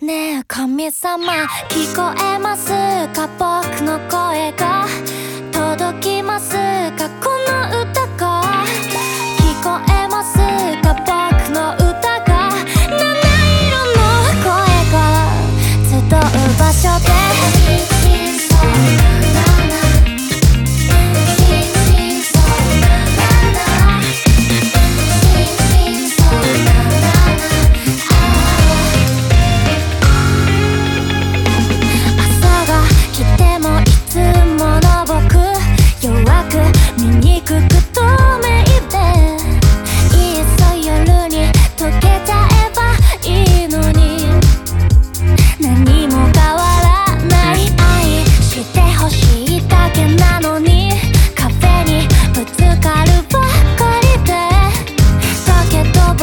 ねえ神様聞こえますか？僕の声が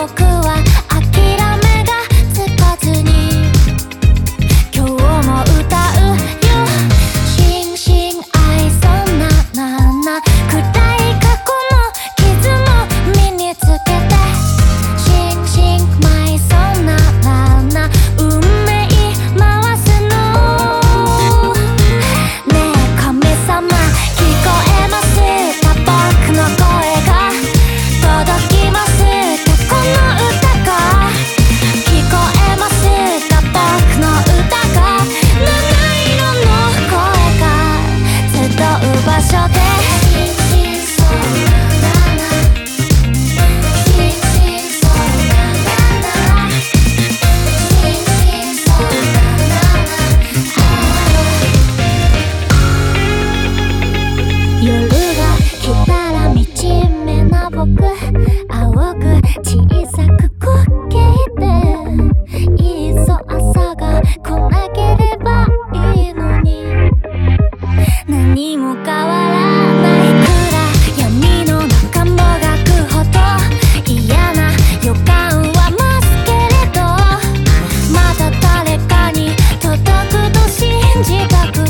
fuck up. 短く